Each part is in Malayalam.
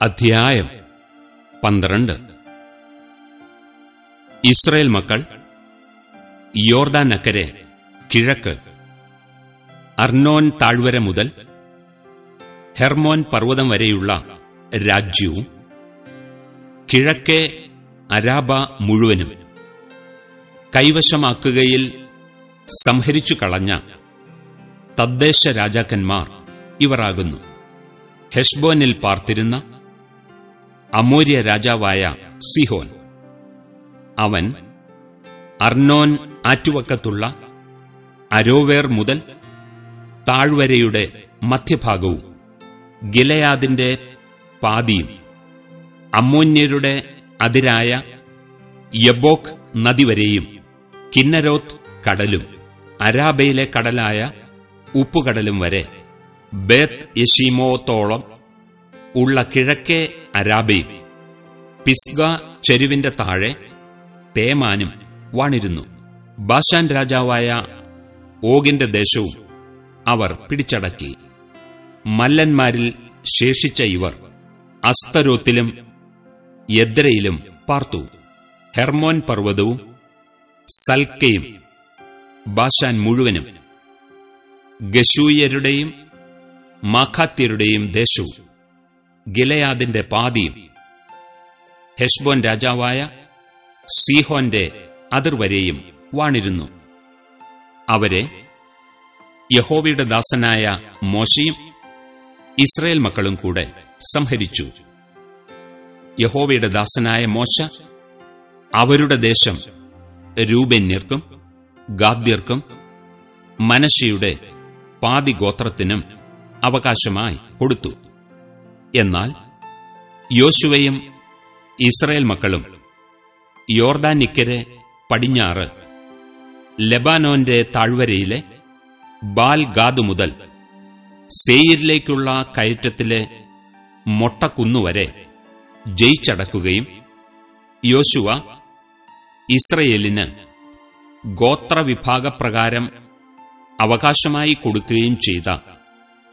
അധ്യായം പന്ത്രണ്ട്. ഇസ്രയേൽ മക്കൾ യോർദാനക്കരെ കിഴക്ക് അർണോൻ താഴ്വര മുതൽ ഹെർമോൻ പർവതം വരെയുള്ള രാജ്യവും കിഴക്കേ അരാബ മുഴുവനും കൈവശമാക്കുകയിൽ സംഹരിച്ചു കളഞ്ഞ തദ്ദേശ രാജാക്കന്മാർ ഇവരാകുന്നു. ഹെഷ്ബോനിൽ പാർത്തിരുന്ന അമൂര്യ രാജാവായ സിഹോൻ. അവൻ അർണോൻ ആറ്റുവക്കത്തുള്ള അരോവേർ മുതൽ താഴ്വരയുടെ മധ്യഭാഗവും ഗിലയാദിന്റെ പാതിയും അമ്മോന്യരുടെ അതിരായ യബോക് നദിവരെയും കിന്നരോത്ത് കടലും അരാബയിലെ കടലായ ഉപ്പുകടലും വരെ ബേത്ത് യശീമോത്തോളം ഉള്ള കിഴക്കേ അരാബയും പിസ്ഗ ചെരുവിന്റെ താഴെ തേമാനും വാണിരുന്നു. ബാഷാൻ രാജാവായ ഓഗിന്റെ ദേശവും അവർ പിടിച്ചടക്കി. മല്ലന്മാരിൽ ശേഷിച്ച ഇവർ അസ്തരോത്തിലും യദ്രയിലും പാർത്തു. ഹെർമോൻ പർവതവും സൽക്കയും ബാഷാൻ മുഴുവനും ഗശൂയരുടെയും മാഖാത്യരുടെയും ദേശവും ഗിലയാദിന്റെ പാതിയും ഹെഷ്ബോൻ രാജാവായ സീഹോന്റെ അതിർവരെയും വാണിരുന്നു. അവരെ യഹോവയുടെ ദാസനായ മോശയും ഇസ്രയേൽ മക്കളും കൂടെ സംഹരിച്ചു. യഹോവയുടെ ദാസനായ മോശ അവരുടെ ദേശം രൂപന്യർക്കും ഗാദ്യർക്കും മനശയുടെ പാതിഗോത്രത്തിനും അവകാശമായി കൊടുത്തു. എന്നാൽ യോശുവയും ഇസ്രയേൽ മക്കളും യോർദാനിക്കരെ പടിഞ്ഞാറ് ലെബാനോന്റെ താഴ്വരയിലെ ബാൽ ഗാദ് മുതൽ സെയിരിലേക്കുള്ള കയറ്റത്തിലെ മൊട്ടക്കുന്നുവരെ ജയിച്ചടക്കുകയും യോശുവ ഇസ്രയേലിന് ഗോത്രവിഭാഗപ്രകാരം അവകാശമായി കൊടുക്കുകയും ചെയ്ത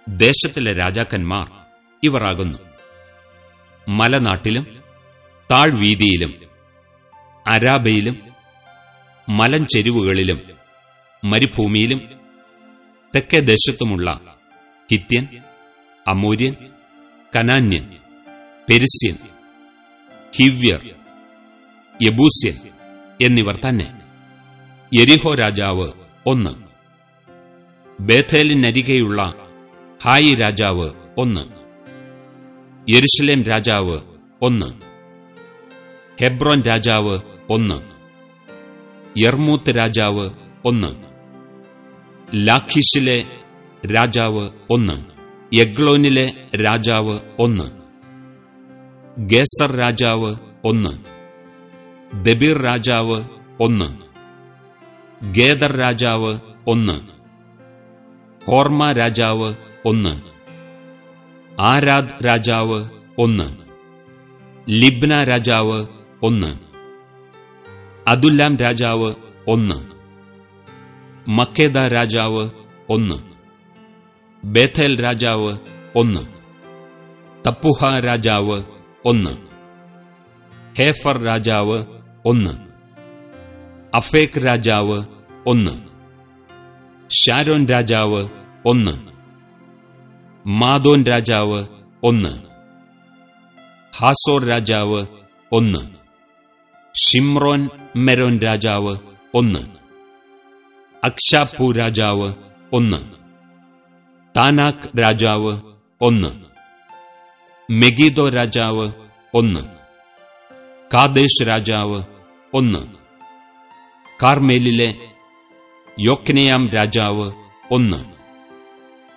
ദേശത്തിലെ രാജാക്കന്മാർ ഇവരാകുന്നു മലനാട്ടിലും താഴ്വീതിയിലും അരാബയിലും മലഞ്ചെരിവുകളിലും മരുഭൂമിയിലും തെക്കേ ദേശത്തുമുള്ള ഹിത്യൻ അമൂര്യൻ കനാന്യൻ പെരിസ്യൻ ഹിവ്യർ യബൂസ്യൻ എന്നിവർ തന്നെ. യരിഹോ രാജാവ് ഒന്ന്. ബേഥേലിനരികെയുള്ള ഹായി രാജാവ് ഒന്ന്. യെരുഷലേം രാജാവ് ഒന്ന്. ഹെബ്രോൻ രാജാവ് ഒന്ന്. യർമൂത്ത് രാജാവ് ഒന്ന്. ലാഖിഷിലെ രാജാവ് ഒന്ന്. യഗ്ലോനിലെ രാജാവ് ഒന്ന്. ഗേസർ രാജാവ് ഒന്ന്. ദബീർ രാജാവ് ഒന്ന്. ഗേദർ രാജാവ് ഒന്ന്. ഹോർമ രാജാവ് ഒന്ന്. ആരാദ് രാജാവ് ഒന്ന്. ലിബ്ന രാജാവ് ഒന്ന്. അതുല്ലാം രാജാവ് ഒന്ന്. മക്കേദ രാജാവ് ഒന്ന്. ബേഥേൽ രാജാവ് ഒന്ന്. തപ്പുഹ രാജാവ് ഒന്ന്. ഹേഫർ രാജാവ് ഒന്ന്. അഫേക് രാജാവ് ഒന്ന്. ഷാരോൻ രാജാവ് ഒന്ന്. മാദോൻ രാജാവ് ഒന്ന്. ഹാസോർ രാജാവ് ഒന്ന്. ഷിംറോൻ മെരോൻ രാജാവ് ഒന്ന്. അക്ഷാപ്പു രാജാവ് ഒന്ന്. താനാക് രാജാവ് ഒന്ന്. മെഗീദോ രാജാവ് ഒന്ന്. കാദേശ് രാജാവ് ഒന്ന്. കാർമേലിലെ യോക്നയാം രാജാവ് ഒന്ന്.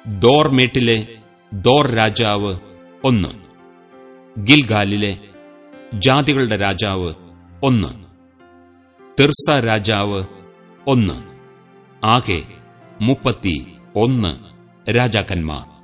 ദോർമേട്ടിലെ ദോർ രാജാവ് ഒന്ന്. ഗിൽഗാലിലെ ജാതികളുടെ രാജാവ് ഒന്ന്. തിർസ രാജാവ് ഒന്ന്. ആകെ മുപ്പത്തി ഒന്ന് രാജാക്കന്മാർ.